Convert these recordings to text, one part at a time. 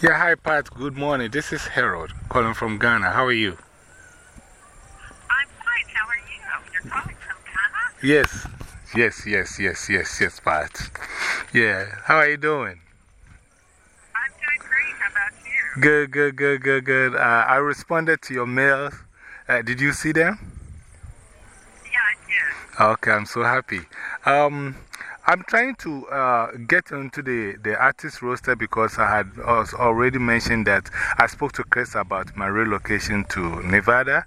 Yeah, hi, Pat. Good morning. This is Harold calling from Ghana. How are you? I'm fine. How are you? You're calling from Ghana? Yes, yes, yes, yes, yes, yes, Pat. Yeah, how are you doing? I'm doing great. How about you? Good, good, good, good, good. Uh, I responded to your mails. Uh, did you see them? Yeah, I did. Okay, I'm so happy. Um, I'm trying to uh, get into the, the artist roster because I had already mentioned that I spoke to Chris about my relocation to Nevada,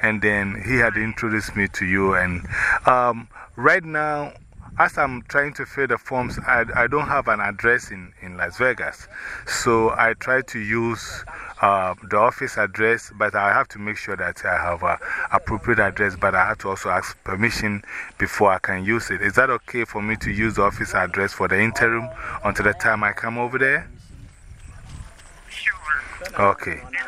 and then he had introduced me to you. And um, right now, as I'm trying to fill the forms, I, I don't have an address in, in Las Vegas. So I try to use uh, the office address, but I have to make sure that I have an appropriate address. But I have to also ask permission before I can use it. Is that okay for me to use the office address for the interim until the time I come over there? Sure. Okay. And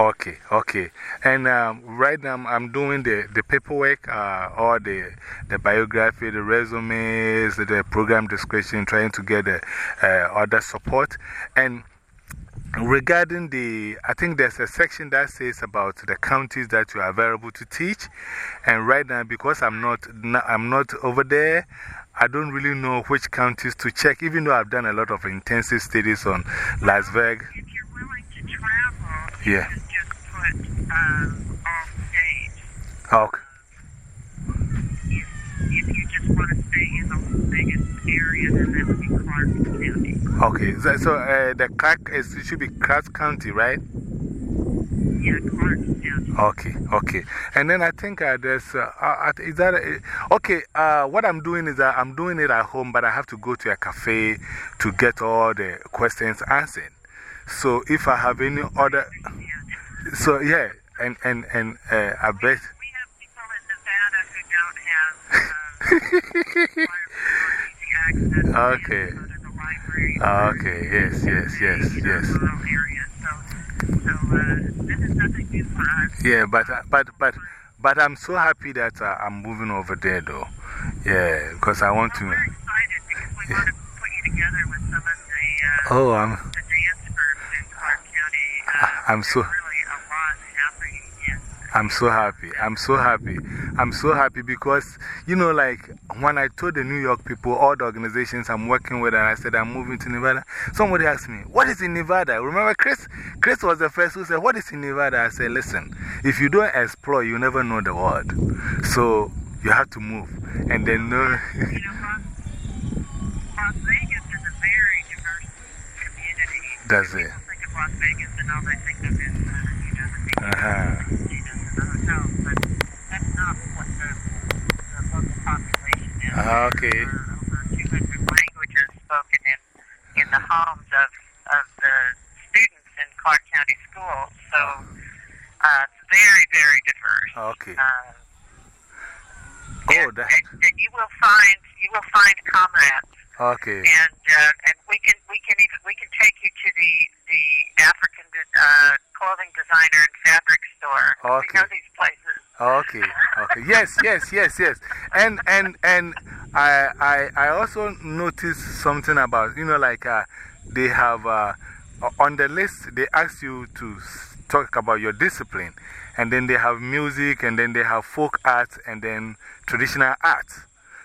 Okay, okay. And um, right now I'm doing the, the paperwork, uh, all the, the biography, the resumes, the program description, trying to get the uh, other support. And regarding the, I think there's a section that says about the counties that you are available to teach. And right now, because I'm not, I'm not over there, I don't really know which counties to check, even though I've done a lot of intensive studies on Las Vegas. If you're willing to travel, Yeah. Put um, off stage. Okay. If, if you just want to stay in the Vegas area, then that would be Clark County. Okay, so, so uh, the Clark is, it should be Clark County, right? Yeah, Clark County. Okay, okay. And then I think uh, there's, uh, uh, is that, uh, okay, uh, what I'm doing is that I'm doing it at home, but I have to go to a cafe to get all the questions answered. So if I have any other. So yeah, and, and, and uh, I bet, We have people in Nevada who don't have easy. Okay. To go to the library. okay, yes, yes, yes, yes. rural area. So, so uh, this is nothing new for us. Yeah, but, uh, but, but, but I'm so happy that uh, I'm moving over there though. Yeah, because I want Well, to. we're excited because we want to put you together with some of the, uh, Oh, I'm, the dance groups in Clark County. Uh, I'm so. really a lot happening in I'm so happy. I'm so happy. I'm so happy because, you know, like when I told the New York people, all the organizations I'm working with, and I said I'm moving to Nevada, somebody asked me, What is in Nevada? Remember, Chris? Chris was the first who said, What is in Nevada? I said, Listen, if you don't explore, you never know the world. So you have to move. And then, no. You know, Las, Vegas is a very diverse community. That's it. Think of Las Vegas and all they think of is, uh, you know, the Uh-huh. casinos, and the hotels, but that's not what the, the local population is. Ah, okay. Are over 200 languages spoken in, in the homes of, of the students in Clark County schools, so uh, it's very, very diverse. Okay. Uh, Oh, and, that. and, and you will find you will find comrades, Okay. and uh, and we can we can even we can take you to the the African uh, clothing designer and fabric store. Okay. We know these places. Okay, okay. Yes, yes, yes, yes. And, and, and I, I, I also noticed something about, you know, like uh, they have uh, on the list, they ask you to talk about your discipline. And then they have music, and then they have folk art, and then traditional art.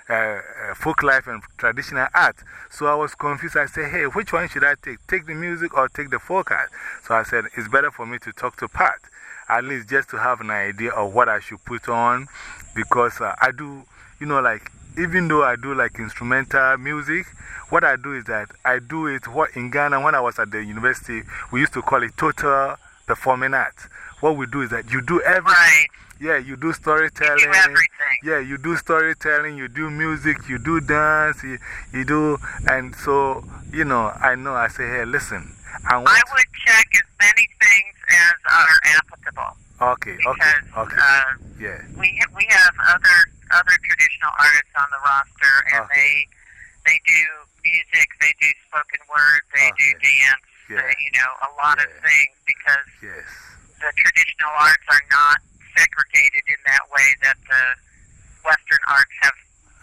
Uh, uh, folk life and traditional art. So I was confused. I said, hey, which one should I take? Take the music or take the folk art? So I said, it's better for me to talk to Pat, at least just to have an idea of what I should put on. Because I do, you know, like, even though I do like instrumental music, what I do is that I do it what in Ghana, when I was at the university, we used to call it total performing art. What we do is that you do everything. Right. Yeah, you do storytelling. You do everything. Yeah, you do storytelling, you do music, you do dance, you, you do. And so, you know, I know, I say, hey, listen. I want. I would check as many things as are applicable okay, okay, because okay. uh, yeah. we we have other other traditional artists on the roster, and Okay. they they do music, they do spoken word, they do dance, Yeah. uh, you know, a lot of things because Yes. the traditional arts are not segregated in that way that the Western arts have,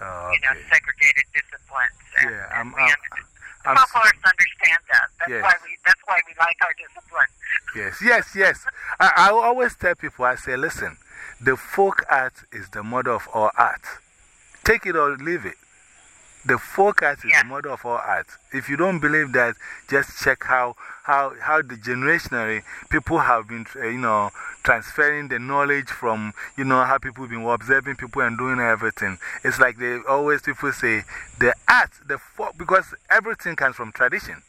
Oh, you know, segregated disciplines. And, Yeah, and I'm, we I'm, under- I'm understand that. That's, Yes. why we, that's why we like our discipline. Yes, yes, yes. I, I always tell people, I say, listen, the folk art is the mother of all art. Take it or leave it. The folk art is、yeah. The mother of all art. If you don't believe that, just check how, how, how the generationally people have been, uh, you know, transferring the knowledge from, you know, how people have been observing people and doing everything. It's like they always, people say, the art, the folk, because everything comes from tradition.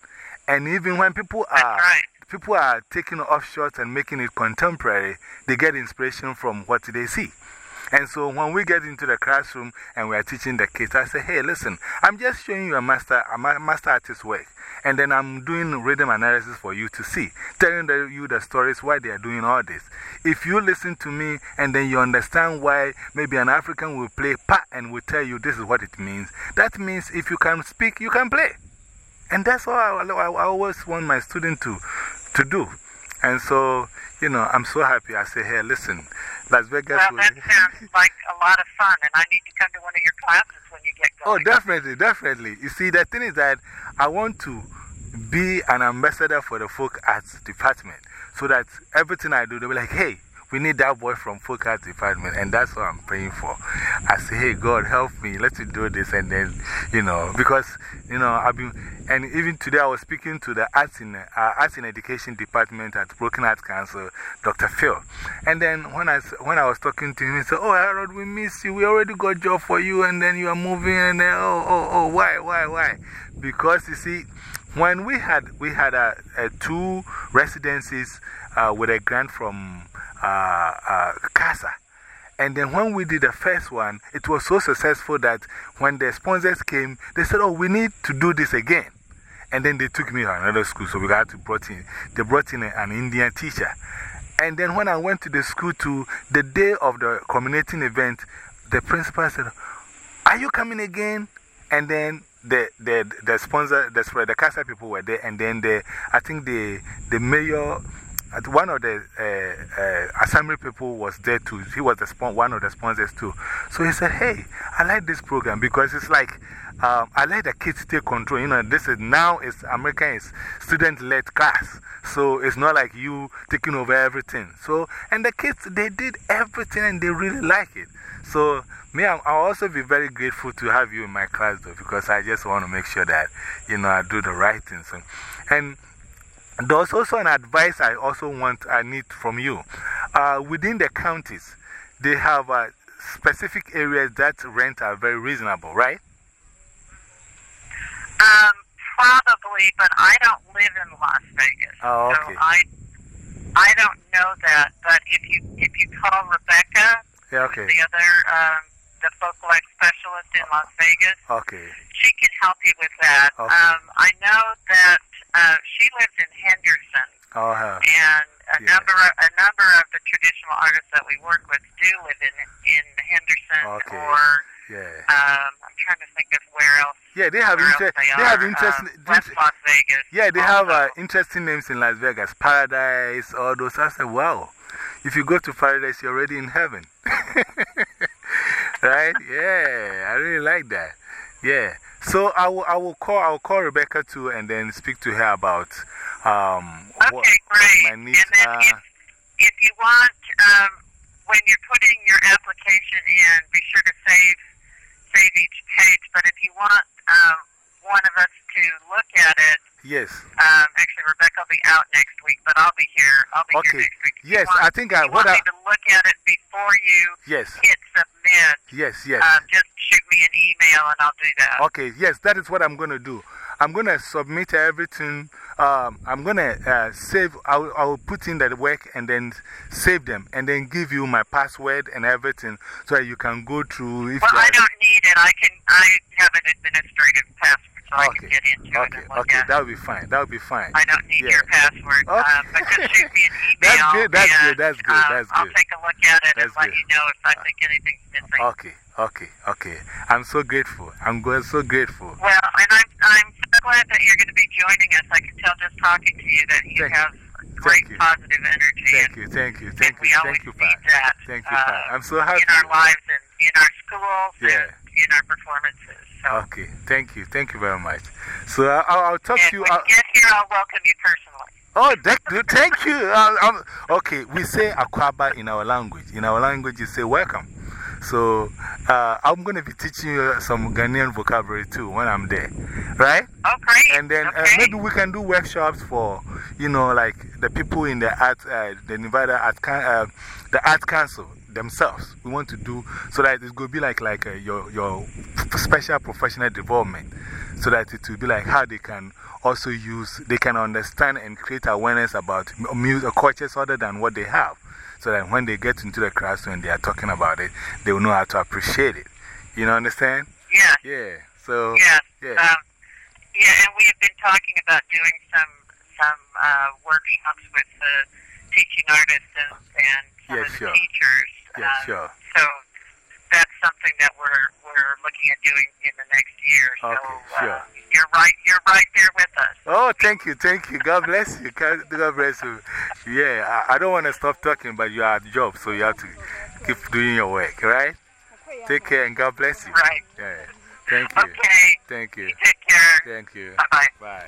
And even when people are right. People are taking off shots and making it contemporary, they get inspiration from what they see. And so when we get into the classroom and we are teaching the kids, I say, hey, listen, I'm just showing you a master, a master artist work. And then I'm doing rhythm analysis for you to see, telling the, you the stories why they are doing all this. If you listen to me and then you understand why maybe an African will play pa and will tell you this is what it means, that means if you can speak, you can play. And that's all I, I, I always want my student to, to do. And so, you know, I'm so happy. I say, hey, listen, Las Vegas Well, that sounds like a lot of fun, and I need to come to one of your classes when you get Oh, definitely, definitely. You see, the thing is that I want to be an ambassador for the folk arts department so that everything I do, they'll be like, hey, we need that boy from arts department. And that's what I'm praying for. I say, hey, God, help me. Let's do this. And then, you know, because, you know, I've been, and even today I was speaking to the arts in, uh, arts in education department at Brooklyn Arts Council, Dr. Phil. And then when I, when I was talking to him, he said, Oh, Harold, we miss you. We already got job for you. And then you are moving. And then, oh, oh, oh, why, why, why? Because you see, when we had, we had uh, uh, two residencies uh, with a grant from uh, uh, CASA. And then when we did the first one, it was so successful that when the sponsors came, they said, Oh, we need to do this again. And then they took me to another school, so we got to brought in, they brought in an Indian teacher. And then when I went to the school to the day of the culminating event, the principal said, Are you coming again? And then the, the, the sponsor, the, sp- the CASA people were there, and then the, I think the, the mayor, one of the uh, uh, assembly people was there too. He was the one of the sponsors too. So he said, Hey, I like this program because it's like, um, I let the kids take control. You know, this is now it's American is student led class. So it's not like you taking over everything. So, and the kids, they did everything and they really like it. So, me, I'm, I'll also be very grateful to have you in my class though, because I just want to make sure that, you know, I do the right thing. So, and there's also an advice I also want, I need from you. Uh, within the counties, they have uh, specific areas that rent are very reasonable, right? Um, probably, but I don't live in Las Vegas. Oh, okay. So I, I don't know that. But if you if you call Rebecca, Yeah, okay. the other um, the life specialist in Las Vegas, Okay. she can help you with that. Okay. Um, I know that uh, she lives in Henderson, have. and a Yeah. number of, a number of the traditional artists that we work with do live in in Henderson Okay. or. Yeah. Um, I'm trying to think of where else. Yeah, they have, inter they, they have interesting. Um, West Las Vegas. Yeah, they have uh, interesting names in Las Vegas. Paradise, all those. I said, wow. If you go to paradise, you're already in heaven. right? Yeah, I really like that. Yeah. So I will, I will, call, I will call Rebecca too and then speak to her about um, Okay, what, great. what my needs and then are. if, if you want, um, when you're putting your application in, be sure to save save each page. But if you want um, one of us to look at it, Yes. um, actually Rebecca will be out next week, but I'll be here. I'll be Okay. here next week. If Yes, want, I think I, you what want I, me to look at it before you yes, hit submit. Yes, yes. Um, just shoot me an email and I'll do that. Okay, yes, that is what I'm going to do. I'm going to submit everything. Um, I'm going to uh, save, I'll, I'll put in that work and then save them and then give you my password and everything so that you can go through. If Well, I don't need it. I can. I have an administrative password, so I can get into it Okay, okay, that would be fine. That would be fine. I don't need Yeah. your password, Okay. um, but just shoot me an That's good, that's and, good, that's good, um, that's I'll good. take a look at it and let good. you know if I think anything's missing. Okay, okay, okay. I'm so grateful. I'm so grateful. Well, and I'm I'm so glad that you're going to be joining us. I can tell just talking to you that you Thank- have great you. positive energy. Thank you, thank you, thank we you, always thank you, need Pat. that. Thank you, uh, Pat. I'm so happy. in our lives and in our schools Yeah. and in our performances. So, Okay, thank you. Thank you very much. So I'll, I'll talk and to you. when you I'll- get here, I'll welcome you personally. Oh, thank you. Thank you. Okay, we say akwaba in our language. In our language, you say welcome. So uh, I'm going to be teaching you some Ghanaian vocabulary too when I'm there. Right? Okay. And then uh, maybe we can do workshops for, you know, like the people in the art, uh, the Nevada Art, uh, the art council themselves. We want to do so that it's going to be like, like uh, your, your special professional development. So that it will be like how they can also use, they can understand and create awareness about music, cultures other than what they have. So that when they get into the classroom and they are talking about it, they will know how to appreciate it. You know, understand? yeah. Yeah. So, Yeah. yeah. Um, yeah, and we have been talking about doing some some uh, workshops with the teaching artists and, and some of the sure. teachers. Yeah, Um, sure. So that's something that we're we're looking at doing in the next year. So Okay, sure. uh, you're right. You're right there with us. Oh, thank you, thank you. God bless you. God bless you. Yeah, I, I don't want to stop talking, but you are at job, so you have to keep doing your work, right? Take care and God bless you. Right. Yeah. Thank you. Okay. Thank you. Take care. Thank you. Bye bye. Bye.